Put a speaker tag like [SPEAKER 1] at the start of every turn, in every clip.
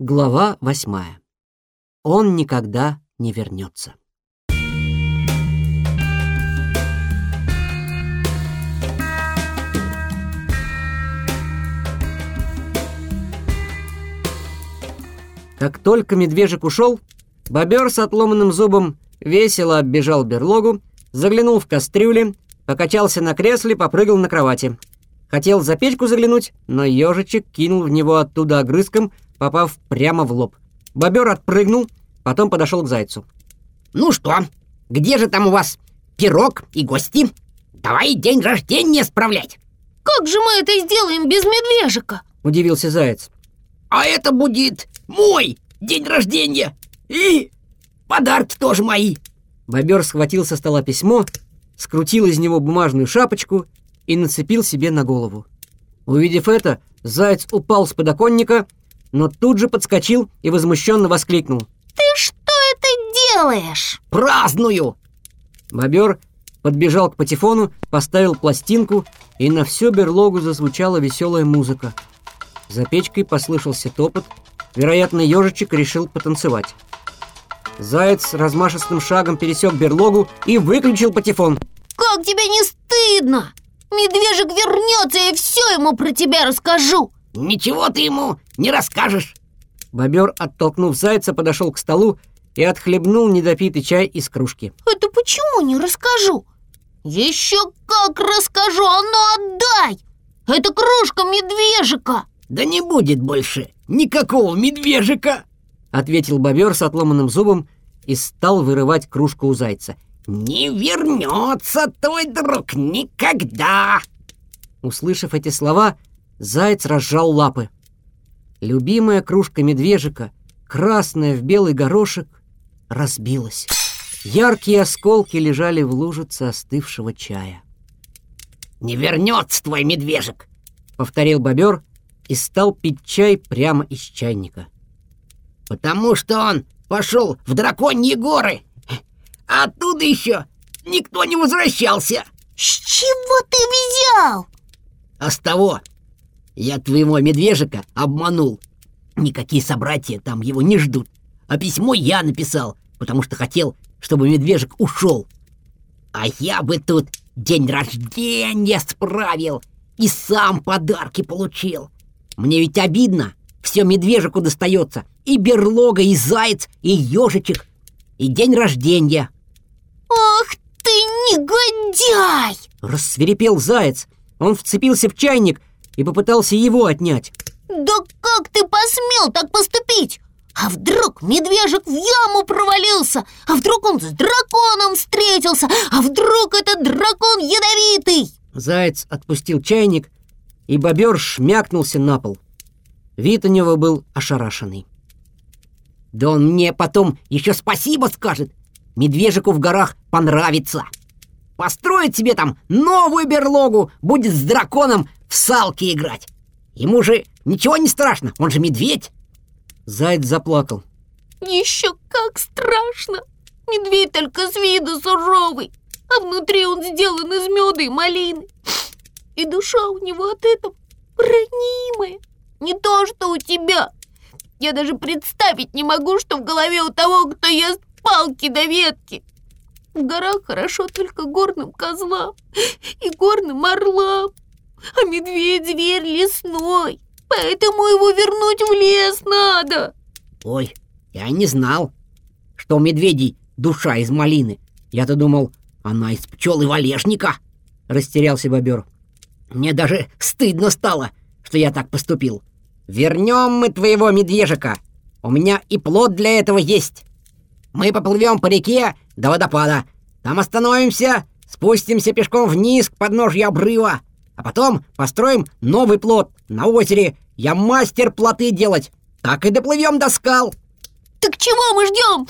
[SPEAKER 1] Глава восьмая. Он никогда не вернется. Как только медвежик ушел, бобер с отломанным зубом весело оббежал берлогу, заглянул в кастрюли, покачался на кресле, попрыгал на кровати. Хотел за печку заглянуть, но ежичек кинул в него оттуда огрызком, попав прямо в лоб. Бобер отпрыгнул, потом подошел к зайцу.
[SPEAKER 2] «Ну что, где же там у вас пирог и гости? Давай день рождения справлять!»
[SPEAKER 3] «Как же мы это сделаем без медвежика?»
[SPEAKER 1] — удивился заяц.
[SPEAKER 2] «А это будет мой день рождения и подарки тоже мои!»
[SPEAKER 1] Бобер схватил со стола письмо, скрутил из него бумажную шапочку и нацепил себе на голову. Увидев это, заяц упал с подоконника, но тут же подскочил и возмущенно воскликнул.
[SPEAKER 3] «Ты что это делаешь?»
[SPEAKER 2] «Праздную!»
[SPEAKER 1] Бобер подбежал к патефону, поставил пластинку, и на всю берлогу зазвучала веселая музыка. За печкой послышался топот, вероятно, ежичек решил потанцевать. Заяц размашистым шагом пересек берлогу и выключил патефон.
[SPEAKER 3] «Как тебе не стыдно? Медвежик вернется, и все ему про тебя расскажу!»
[SPEAKER 2] «Ничего ты ему не расскажешь!»
[SPEAKER 1] Бобер, оттолкнув зайца, подошел к столу и отхлебнул недопитый чай из кружки.
[SPEAKER 3] «Это почему не расскажу?» «Еще как расскажу! А ну отдай! Это кружка медвежика!»
[SPEAKER 2] «Да не будет больше никакого медвежика!»
[SPEAKER 1] Ответил бобер с отломанным зубом и стал вырывать кружку у зайца.
[SPEAKER 2] «Не вернется твой друг никогда!»
[SPEAKER 1] Услышав эти слова, заяц разжал лапы. Любимая кружка медвежика, красная в белый горошек, разбилась. Яркие осколки лежали в лужице остывшего чая.
[SPEAKER 2] «Не вернется твой медвежик!»
[SPEAKER 1] — повторил бобер и стал пить чай прямо из чайника.
[SPEAKER 2] «Потому что он пошел в драконьи горы, а оттуда еще никто не возвращался!»
[SPEAKER 3] «С чего ты взял?»
[SPEAKER 2] «А с того, я твоего медвежика обманул. Никакие собратья там его не ждут. А письмо я написал, потому что хотел, чтобы медвежик ушел. А я бы тут день рождения справил и сам подарки получил. Мне ведь обидно, все медвежику достается. И берлога, и заяц, и ежичек, и день рождения.
[SPEAKER 3] «Ах ты негодяй!»
[SPEAKER 1] Рассверепел заяц. Он вцепился в чайник и попытался его отнять.
[SPEAKER 3] «Да как ты посмел так поступить? А вдруг медвежик в яму провалился? А вдруг он с драконом встретился? А вдруг этот дракон ядовитый?»
[SPEAKER 1] Заяц отпустил чайник, и бобер шмякнулся на пол. Вид у него был ошарашенный.
[SPEAKER 2] «Да он мне потом еще спасибо скажет! Медвежику в горах понравится! Построит себе там новую берлогу, будет с драконом в салки играть. Ему же ничего не страшно, он же медведь.
[SPEAKER 1] Заяц заплакал.
[SPEAKER 3] Еще как страшно. Медведь только с виду суровый, а внутри он сделан из меда и малины. И душа у него от этого ранимая. Не то, что у тебя. Я даже представить не могу, что в голове у того, кто ест палки до ветки. В горах хорошо только горным козлам и горным орлам. А медведь зверь лесной, поэтому его вернуть в лес надо.
[SPEAKER 2] Ой, я не знал, что у медведей душа из малины. Я-то думал, она из пчел и валежника. Растерялся бобер. Мне даже стыдно стало, что я так поступил. Вернем мы твоего медвежика. У меня и плод для этого есть. Мы поплывем по реке до водопада. Там остановимся, спустимся пешком вниз к подножью обрыва. А потом построим новый плот на озере. Я мастер плоты делать. Так и доплывем до скал.
[SPEAKER 3] Так чего мы ждем?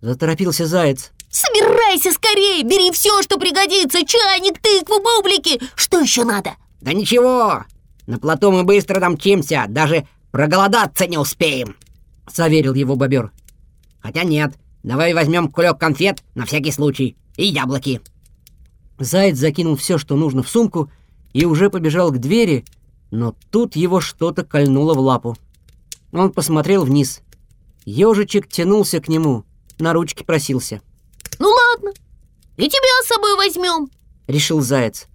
[SPEAKER 1] Заторопился заяц.
[SPEAKER 3] Собирайся скорее, бери все, что пригодится. Чайник, тыкву, бублики. Что еще надо?
[SPEAKER 2] Да ничего. На плоту мы быстро домчимся. Даже проголодаться не успеем. Заверил его бобер. Хотя нет, давай возьмем кулек конфет на всякий случай. И яблоки.
[SPEAKER 1] Заяц закинул все, что нужно в сумку, и уже побежал к двери, но тут его что-то кольнуло в лапу. Он посмотрел вниз. Ежичек тянулся к нему, на ручки просился.
[SPEAKER 3] Ну ладно, и тебя с собой возьмем.
[SPEAKER 1] Решил заяц.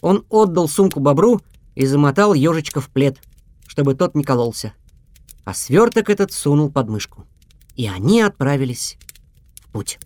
[SPEAKER 1] Он отдал сумку бобру и замотал ежичка в плед, чтобы тот не кололся. А сверток этот сунул под мышку. И они отправились в путь.